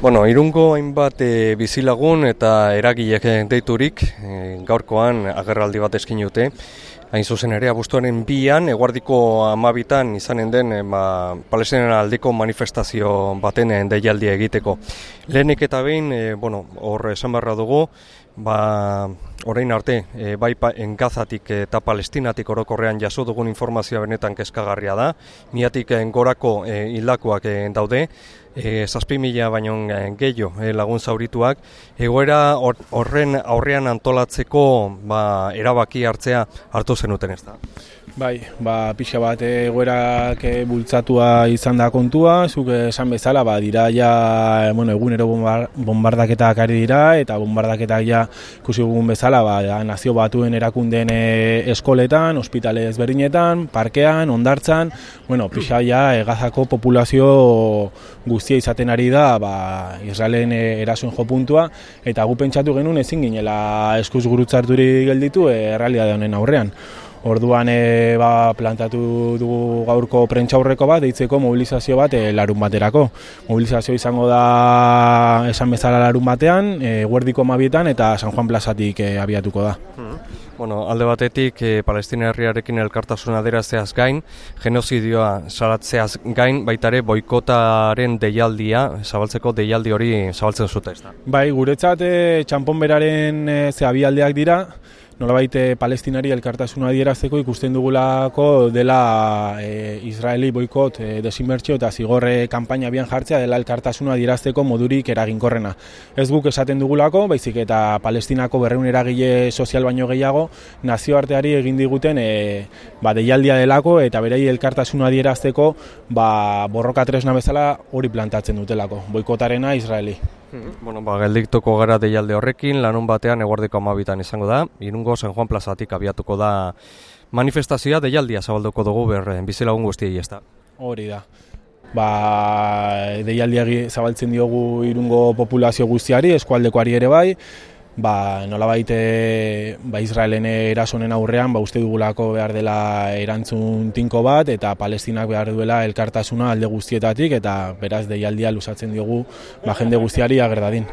Bueno, irungo hainbat e, bizilagun eta eragilek deiturik e, gaurkoan agerraldi bat eskin dute. Hain zuzen ere, abuztuaren bian, eguardiko amabitan izanen den e, ba, palestinen aldiko manifestazio baten deialdia egiteko. Lehenik eta behin, e, bueno, hor esan barra dugu, ba, orain arte, e, bai pa, engazatik eta palestinatik orokorrean jaso dugun informazioa benetan kezkagarria da. Miatik gorako e, hildakoak e, daude, e, zazpi mila baino gehiago e, lagun zaurituak, egoera horren aurrean antolatzeko ba, erabaki hartzea hartu zenuten ez da. Bai, ba, pixa bat egoerak bultzatua izan da kontua, zuk esan bezala, ba, dira ja, bueno, egunero bombardaketak ari dira, eta bombardaketak ja, ikusi gugun bezala, ba, nazio batuen erakundeen eskoletan, ospitale ezberdinetan, parkean, ondartzan, bueno, pixa ja, egazako populazio guztia izaten ari da ba, Israelen eh, erasoen jo puntua eta gu pentsatu genuen ezin ginela eskuz gurutzarturi gelditu e, errealidade honen aurrean. Orduan e, ba, plantatu dugu gaurko prentxaurreko bat, deitzeko mobilizazio bat e, larun baterako. Mobilizazio izango da esan bezala larun batean, e, guerdiko mabietan eta San Juan plazatik e, abiatuko da. Hmm. Bueno, alde batetik e, Palestina herriarekin elkartasuna adierazteaz gain, genozidioa salatzeaz gain, baitare boikotaren deialdia, zabaltzeko deialdi hori zabaltzen zute ez da. Bai, guretzat e, txampon beraren e, ze abialdeak dira, nolabait eh, palestinari elkartasuna adierazteko ikusten dugulako dela e, Israeli boikot e, desinbertsio eta zigorre kanpaina bian jartzea dela elkartasuna adierazteko modurik eraginkorrena. Ez guk esaten dugulako, baizik eta palestinako berreun eragile sozial baino gehiago nazioarteari egin diguten e, ba, deialdia delako eta berei elkartasuna adierazteko ba, borroka tresna bezala hori plantatzen dutelako, boikotarena Israeli. Mm-hmm. Bueno, ba, geldiktoko gara deialde horrekin, lanun batean eguardiko amabitan izango da, irungo San Juan plazatik abiatuko da manifestazioa deialdia zabalduko dugu ber eh, bizilagun guztiei ez da. Hori da. Ba, deialdia zabaltzen diogu irungo populazio guztiari, eskualdekoari ere bai, ba, nola baite ba, Israelen erasonen aurrean ba, uste dugulako behar dela erantzun tinko bat eta palestinak behar duela elkartasuna alde guztietatik eta beraz deialdia lusatzen diogu ba, jende guztiari agerdadin.